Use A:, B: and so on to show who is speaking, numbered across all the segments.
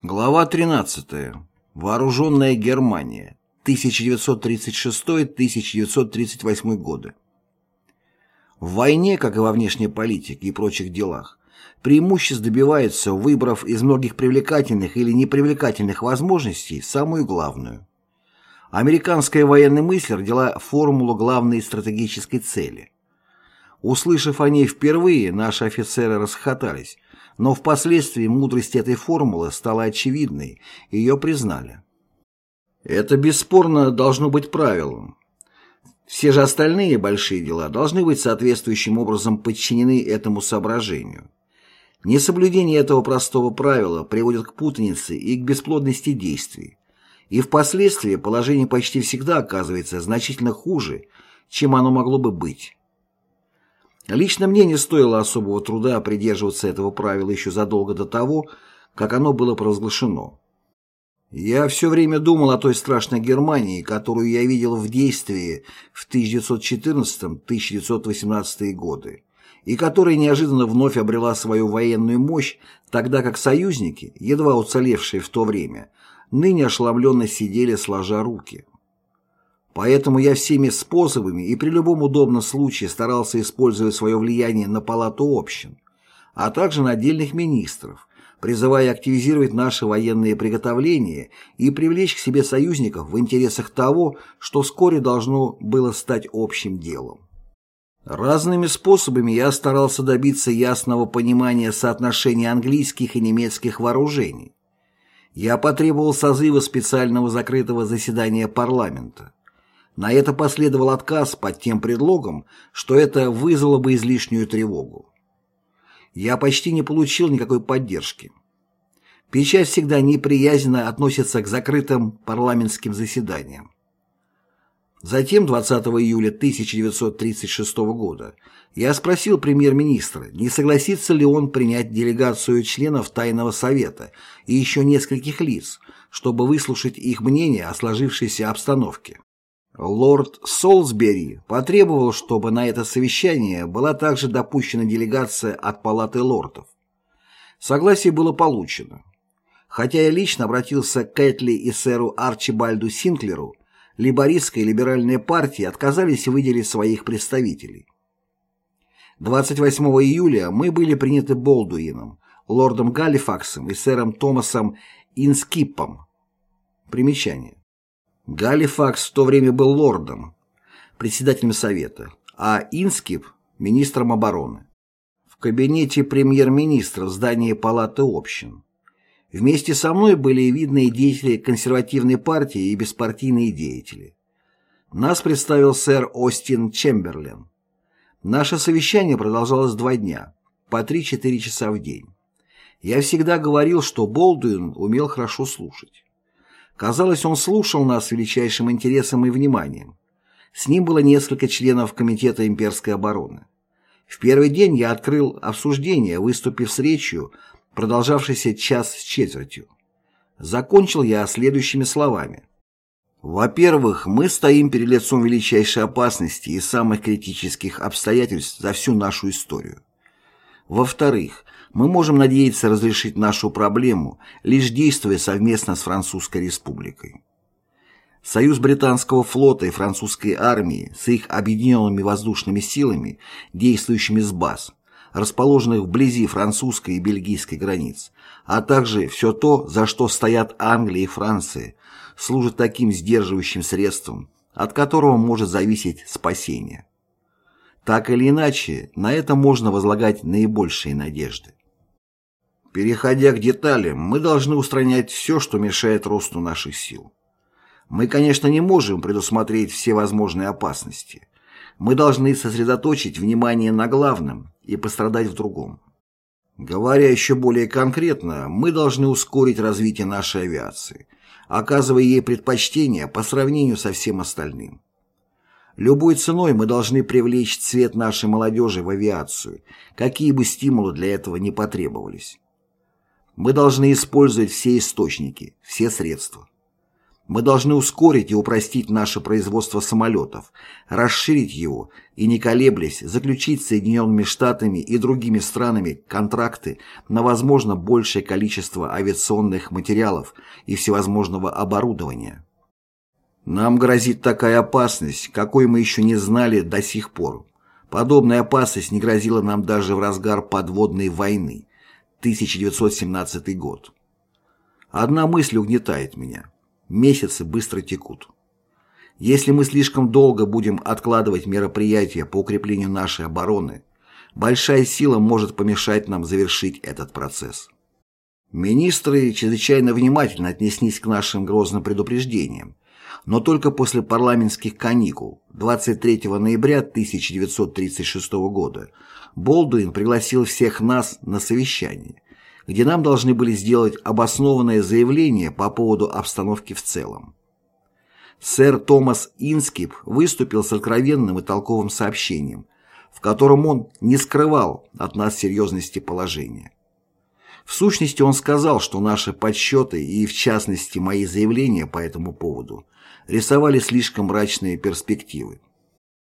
A: Глава 13. Вооруженная Германия. 1936-1938 годы. В войне, как и во внешней политике и прочих делах, преимуществ добивается, выбрав из многих привлекательных или непривлекательных возможностей самую главную. Американская военная мысль родила формулу главной стратегической цели. Услышав о ней впервые, наши офицеры расхохотались, но впоследствии мудрость этой формулы стала очевидной, и ее признали. Это бесспорно должно быть правилом. Все же остальные большие дела должны быть соответствующим образом подчинены этому соображению. Несоблюдение этого простого правила приводит к путанице и к бесплодности действий, и впоследствии положение почти всегда оказывается значительно хуже, чем оно могло бы быть. Лично мне не стоило особого труда придерживаться этого правила еще задолго до того, как оно было провозглашено. Я все время думал о той страшной Германии, которую я видел в действии в 1914-1918 годы, и которая неожиданно вновь обрела свою военную мощь, тогда как союзники, едва уцелевшие в то время, ныне ошеломленно сидели сложа руки. Поэтому я всеми способами и при любом удобном случае старался использовать свое влияние на палату общин, а также на отдельных министров, призывая активизировать наши военные приготовления и привлечь к себе союзников в интересах того, что вскоре должно было стать общим делом. Разными способами я старался добиться ясного понимания соотношения английских и немецких вооружений. Я потребовал созыва специального закрытого заседания парламента. На это последовал отказ под тем предлогом, что это вызвало бы излишнюю тревогу. Я почти не получил никакой поддержки. Печать всегда неприязненно относится к закрытым парламентским заседаниям. Затем, 20 июля 1936 года, я спросил премьер-министра, не согласится ли он принять делегацию членов Тайного Совета и еще нескольких лиц, чтобы выслушать их мнение о сложившейся обстановке. Лорд Солсбери потребовал, чтобы на это совещание была также допущена делегация от Палаты лордов. Согласие было получено. Хотя я лично обратился к Кэтли и сэру Арчибальду Синклеру, либористская и либеральная партии отказались выделить своих представителей. 28 июля мы были приняты Болдуином, лордом Галифаксом и сэром Томасом Инскиппом. Примечание. Галифакс в то время был лордом, председателем Совета, а Инскип – министром обороны. В кабинете премьер-министра в здании Палаты общин. Вместе со мной были видные деятели консервативной партии и беспартийные деятели. Нас представил сэр Остин Чемберлен. Наше совещание продолжалось два дня, по 3-4 часа в день. Я всегда говорил, что Болдуин умел хорошо слушать. Казалось, он слушал нас с величайшим интересом и вниманием. С ним было несколько членов Комитета имперской обороны. В первый день я открыл обсуждение, выступив с речью, продолжавшейся час с четвертью. Закончил я следующими словами. Во-первых, мы стоим перед лицом величайшей опасности и самых критических обстоятельств за всю нашу историю. Во-вторых, мы можем надеяться разрешить нашу проблему, лишь действуя совместно с Французской Республикой. Союз британского флота и французской армии с их объединенными воздушными силами, действующими с баз, расположенных вблизи французской и бельгийской границ, а также все то, за что стоят Англия и Франция, служит таким сдерживающим средством, от которого может зависеть спасение. Так или иначе, на это можно возлагать наибольшие надежды. Переходя к деталям, мы должны устранять все, что мешает росту наших сил. Мы, конечно, не можем предусмотреть все возможные опасности. Мы должны сосредоточить внимание на главном и пострадать в другом. Говоря еще более конкретно, мы должны ускорить развитие нашей авиации, оказывая ей предпочтение по сравнению со всем остальным. Любой ценой мы должны привлечь цвет нашей молодежи в авиацию, какие бы стимулы для этого не потребовались. Мы должны использовать все источники, все средства. Мы должны ускорить и упростить наше производство самолетов, расширить его и, не колеблясь, заключить с Соединенными Штатами и другими странами контракты на, возможно, большее количество авиационных материалов и всевозможного оборудования. Нам грозит такая опасность, какой мы еще не знали до сих пор. Подобная опасность не грозила нам даже в разгар подводной войны, 1917 год. Одна мысль угнетает меня. Месяцы быстро текут. Если мы слишком долго будем откладывать мероприятия по укреплению нашей обороны, большая сила может помешать нам завершить этот процесс. Министры чрезвычайно внимательно отнеслись к нашим грозным предупреждениям, но только после парламентских каникул 23 ноября 1936 года Болдуин пригласил всех нас на совещание, где нам должны были сделать обоснованное заявление по поводу обстановки в целом. Сэр Томас Инскип выступил с откровенным и толковым сообщением, в котором он не скрывал от нас серьезности положения. В сущности, он сказал, что наши подсчеты и, в частности, мои заявления по этому поводу рисовали слишком мрачные перспективы.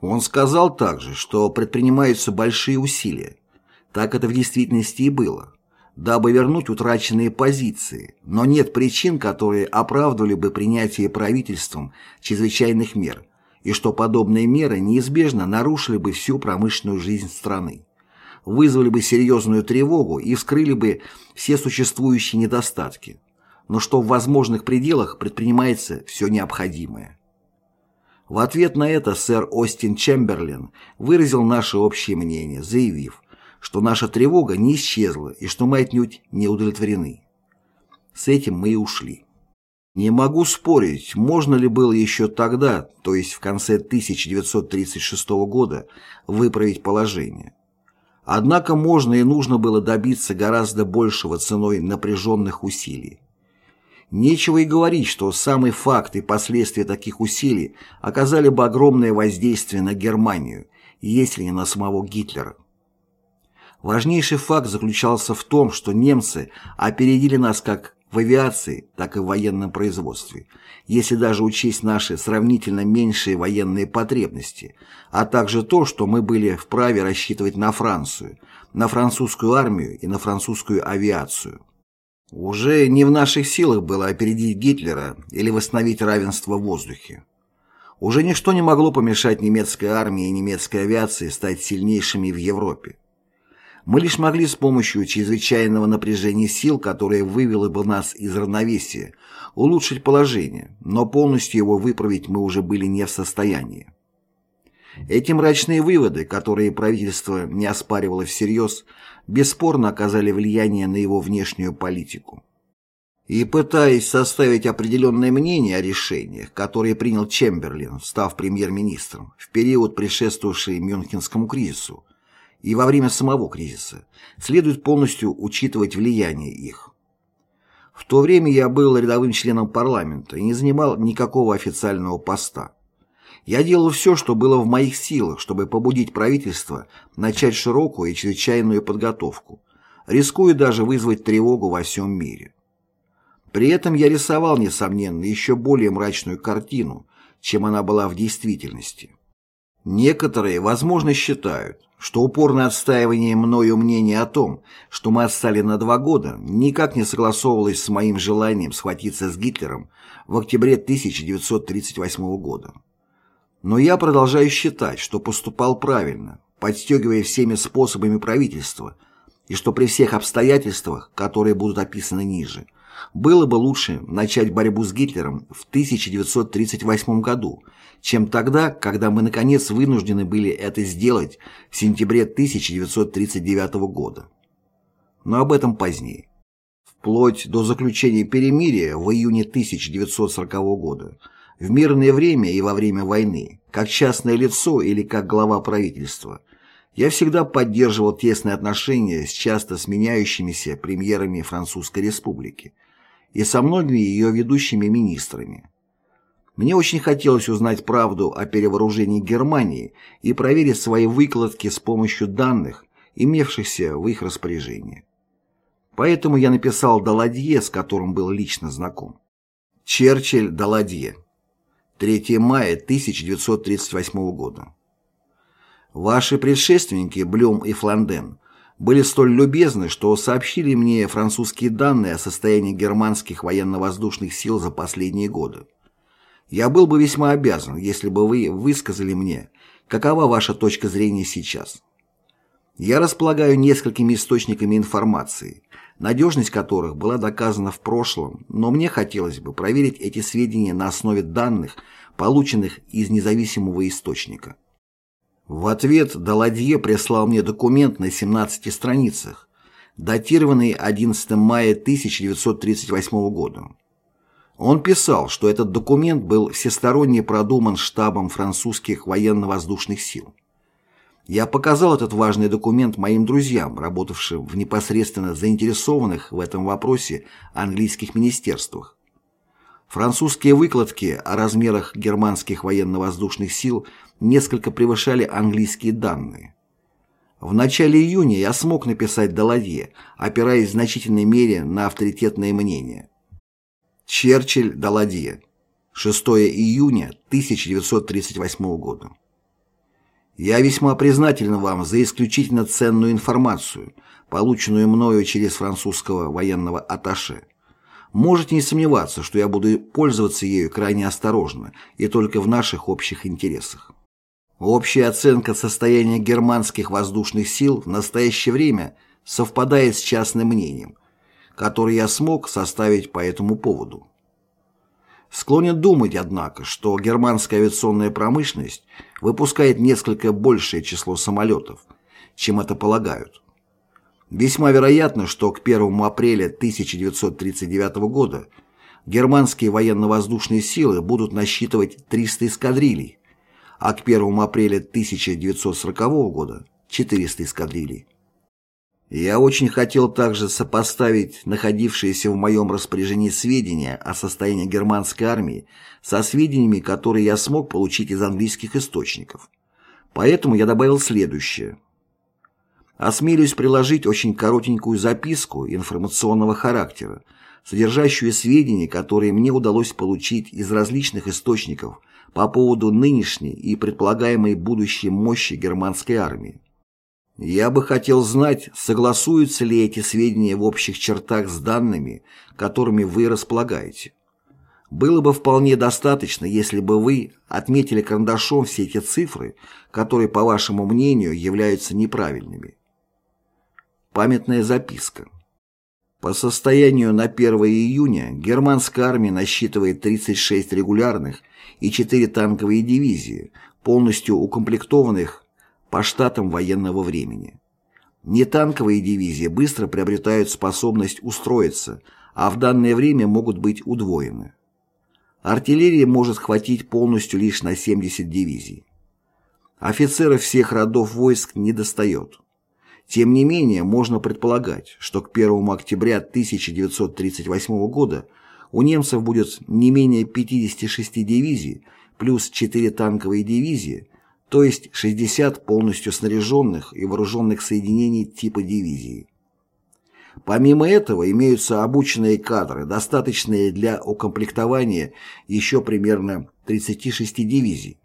A: Он сказал также, что предпринимаются большие усилия. Так это в действительности и было дабы вернуть утраченные позиции, но нет причин, которые оправдывали бы принятие правительством чрезвычайных мер, и что подобные меры неизбежно нарушили бы всю промышленную жизнь страны, вызвали бы серьезную тревогу и вскрыли бы все существующие недостатки, но что в возможных пределах предпринимается все необходимое. В ответ на это сэр Остин Чемберлин выразил наше общее мнение, заявив, что наша тревога не исчезла и что мы отнюдь не удовлетворены. С этим мы и ушли. Не могу спорить, можно ли было еще тогда, то есть в конце 1936 года, выправить положение. Однако можно и нужно было добиться гораздо большего ценой напряженных усилий. Нечего и говорить, что самый факт и последствия таких усилий оказали бы огромное воздействие на Германию, если не на самого Гитлера. Важнейший факт заключался в том, что немцы опередили нас как в авиации, так и в военном производстве, если даже учесть наши сравнительно меньшие военные потребности, а также то, что мы были вправе рассчитывать на Францию, на французскую армию и на французскую авиацию. Уже не в наших силах было опередить Гитлера или восстановить равенство в воздухе. Уже ничто не могло помешать немецкой армии и немецкой авиации стать сильнейшими в Европе. Мы лишь могли с помощью чрезвычайного напряжения сил, которое вывело бы нас из равновесия, улучшить положение, но полностью его выправить мы уже были не в состоянии. Эти мрачные выводы, которые правительство не оспаривало всерьез, бесспорно оказали влияние на его внешнюю политику. И пытаясь составить определенное мнение о решениях, которые принял Чемберлин, став премьер-министром, в период, предшествовавший Мюнхенскому кризису, и во время самого кризиса, следует полностью учитывать влияние их. В то время я был рядовым членом парламента и не занимал никакого официального поста. Я делал все, что было в моих силах, чтобы побудить правительство начать широкую и чрезвычайную подготовку, рискуя даже вызвать тревогу во всем мире. При этом я рисовал, несомненно, еще более мрачную картину, чем она была в действительности. Некоторые, возможно, считают, что упорное отстаивание мною мнения о том, что мы отстали на два года, никак не согласовывалось с моим желанием схватиться с Гитлером в октябре 1938 года. Но я продолжаю считать, что поступал правильно, подстегивая всеми способами правительства, и что при всех обстоятельствах, которые будут описаны ниже, было бы лучше начать борьбу с Гитлером в 1938 году, чем тогда, когда мы наконец вынуждены были это сделать в сентябре 1939 года. Но об этом позднее. Вплоть до заключения перемирия в июне 1940 года, в мирное время и во время войны, как частное лицо или как глава правительства, я всегда поддерживал тесные отношения с часто сменяющимися премьерами Французской Республики и со многими ее ведущими министрами. Мне очень хотелось узнать правду о перевооружении Германии и проверить свои выкладки с помощью данных, имевшихся в их распоряжении. Поэтому я написал Даладье, с которым был лично знаком. Черчилль Даладье. 3 мая 1938 года. Ваши предшественники, Блюм и Фланден, были столь любезны, что сообщили мне французские данные о состоянии германских военно-воздушных сил за последние годы. Я был бы весьма обязан, если бы вы высказали мне, какова ваша точка зрения сейчас. Я располагаю несколькими источниками информации, надежность которых была доказана в прошлом, но мне хотелось бы проверить эти сведения на основе данных, полученных из независимого источника. В ответ Даладье прислал мне документ на 17 страницах, датированный 11 мая 1938 года. Он писал, что этот документ был всесторонне продуман штабом французских военно-воздушных сил. Я показал этот важный документ моим друзьям, работавшим в непосредственно заинтересованных в этом вопросе английских министерствах. Французские выкладки о размерах германских военно-воздушных сил несколько превышали английские данные. В начале июня я смог написать Даладье, опираясь в значительной мере на авторитетное мнение. Черчилль Даладье. 6 июня 1938 года. Я весьма признателен вам за исключительно ценную информацию, полученную мною через французского военного атташе. Можете не сомневаться, что я буду пользоваться ею крайне осторожно и только в наших общих интересах. Общая оценка состояния германских воздушных сил в настоящее время совпадает с частным мнением, которое я смог составить по этому поводу. Склонен думать, однако, что германская авиационная промышленность выпускает несколько большее число самолетов, чем это полагают. Весьма вероятно, что к 1 апреля 1939 года германские военно-воздушные силы будут насчитывать 300 эскадрилей, а к 1 апреля 1940 года – 400 эскадрилей. Я очень хотел также сопоставить находившиеся в моем распоряжении сведения о состоянии германской армии со сведениями, которые я смог получить из английских источников. Поэтому я добавил следующее. Осмелюсь приложить очень коротенькую записку информационного характера, содержащую сведения, которые мне удалось получить из различных источников по поводу нынешней и предполагаемой будущей мощи германской армии. Я бы хотел знать, согласуются ли эти сведения в общих чертах с данными, которыми вы располагаете. Было бы вполне достаточно, если бы вы отметили карандашом все эти цифры, которые, по вашему мнению, являются неправильными. Памятная записка. По состоянию на 1 июня германская армия насчитывает 36 регулярных и 4 танковые дивизии, полностью укомплектованных по штатам военного времени. Нетанковые дивизии быстро приобретают способность устроиться, а в данное время могут быть удвоены. Артиллерия может хватить полностью лишь на 70 дивизий. Офицеров всех родов войск не достает. Тем не менее, можно предполагать, что к 1 октября 1938 года у немцев будет не менее 56 дивизий плюс 4 танковые дивизии то есть 60 полностью снаряженных и вооруженных соединений типа дивизии. Помимо этого имеются обученные кадры, достаточные для укомплектования еще примерно 36 дивизий,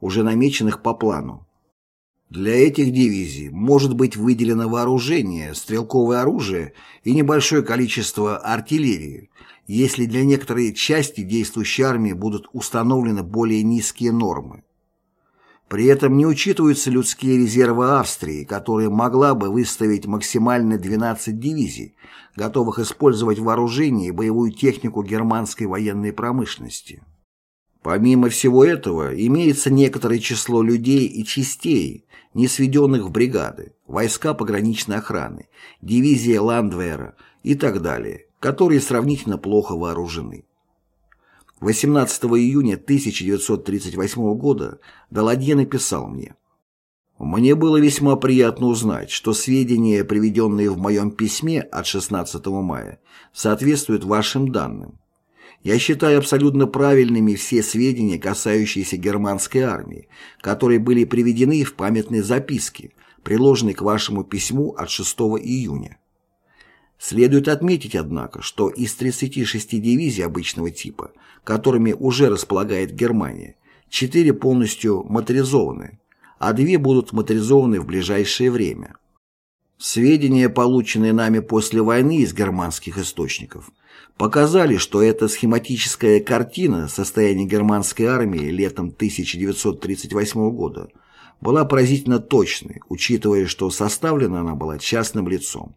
A: уже намеченных по плану. Для этих дивизий может быть выделено вооружение, стрелковое оружие и небольшое количество артиллерии, если для некоторой части действующей армии будут установлены более низкие нормы. При этом не учитываются людские резервы Австрии, которая могла бы выставить максимально 12 дивизий, готовых использовать вооружение и боевую технику германской военной промышленности. Помимо всего этого, имеется некоторое число людей и частей, не сведенных в бригады, войска пограничной охраны, дивизия Ландвера и так далее, которые сравнительно плохо вооружены. 18 июня 1938 года Даладье написал мне «Мне было весьма приятно узнать, что сведения, приведенные в моем письме от 16 мая, соответствуют вашим данным. Я считаю абсолютно правильными все сведения, касающиеся германской армии, которые были приведены в памятной записке, приложенной к вашему письму от 6 июня. Следует отметить, однако, что из 36 дивизий обычного типа, которыми уже располагает Германия, 4 полностью моторизованы, а 2 будут моторизованы в ближайшее время. Сведения, полученные нами после войны из германских источников, показали, что эта схематическая картина состояния германской армии летом 1938 года была поразительно точной, учитывая, что составлена она была частным лицом.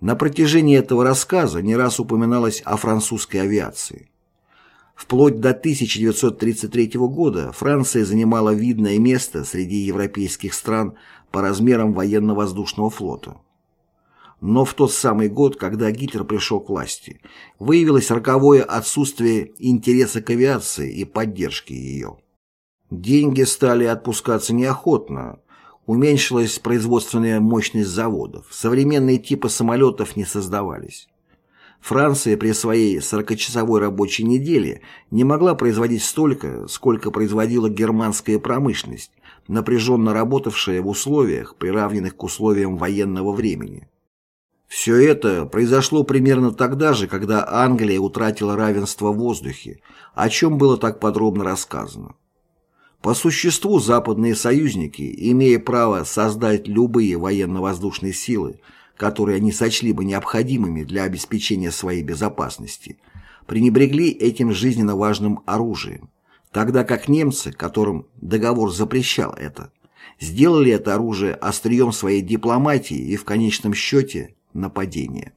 A: На протяжении этого рассказа не раз упоминалось о французской авиации. Вплоть до 1933 года Франция занимала видное место среди европейских стран по размерам военно-воздушного флота. Но в тот самый год, когда Гитлер пришел к власти, выявилось роковое отсутствие интереса к авиации и поддержки ее. Деньги стали отпускаться неохотно, уменьшилась производственная мощность заводов, современные типы самолетов не создавались. Франция при своей 40-часовой рабочей неделе не могла производить столько, сколько производила германская промышленность, напряженно работавшая в условиях, приравненных к условиям военного времени. Все это произошло примерно тогда же, когда Англия утратила равенство в воздухе, о чем было так подробно рассказано. По существу западные союзники, имея право создать любые военно-воздушные силы, которые они сочли бы необходимыми для обеспечения своей безопасности, пренебрегли этим жизненно важным оружием, тогда как немцы, которым договор запрещал это, сделали это оружие острием своей дипломатии и в конечном счете нападения.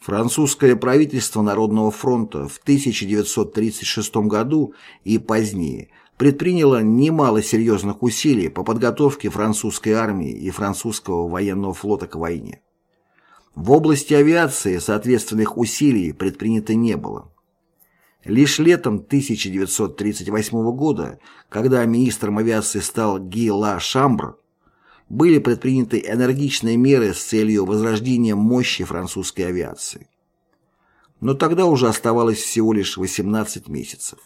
A: Французское правительство Народного фронта в 1936 году и позднее предприняло немало серьезных усилий по подготовке французской армии и французского военного флота к войне. В области авиации соответственных усилий предпринято не было. Лишь летом 1938 года, когда министром авиации стал Ги Ла Шамбр, были предприняты энергичные меры с целью возрождения мощи французской авиации. Но тогда уже оставалось всего лишь 18 месяцев.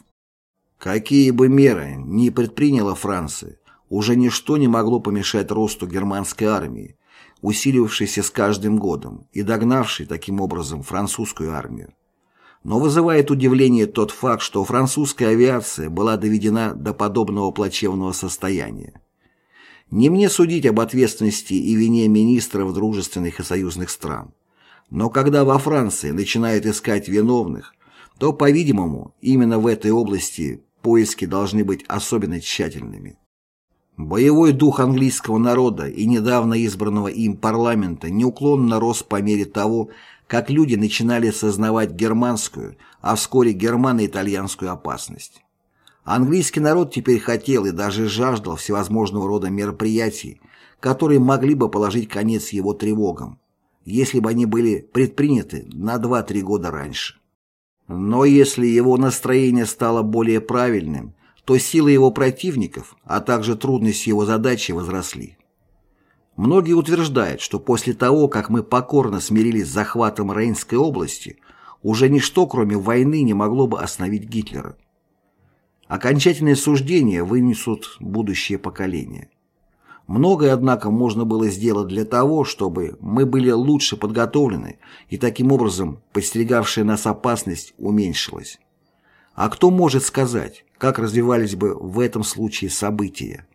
A: Какие бы меры ни предприняла Франция, уже ничто не могло помешать росту германской армии, усиливавшейся с каждым годом и догнавшей таким образом французскую армию. Но вызывает удивление тот факт, что французская авиация была доведена до подобного плачевного состояния. Не мне судить об ответственности и вине министров дружественных и союзных стран. Но когда во Франции начинают искать виновных, то, по-видимому, именно в этой области поиски должны быть особенно тщательными. Боевой дух английского народа и недавно избранного им парламента неуклонно рос по мере того, как люди начинали сознавать германскую, а вскоре германо-итальянскую опасность. Английский народ теперь хотел и даже жаждал всевозможного рода мероприятий, которые могли бы положить конец его тревогам, если бы они были предприняты на 2-3 года раньше. Но если его настроение стало более правильным, то силы его противников, а также трудность его задачи возросли. Многие утверждают, что после того, как мы покорно смирились с захватом Рейнской области, уже ничто, кроме войны, не могло бы остановить Гитлера. Окончательное суждение вынесут будущее поколения. Многое, однако, можно было сделать для того, чтобы мы были лучше подготовлены, и таким образом подстерегавшая нас опасность уменьшилась. А кто может сказать, как развивались бы в этом случае события?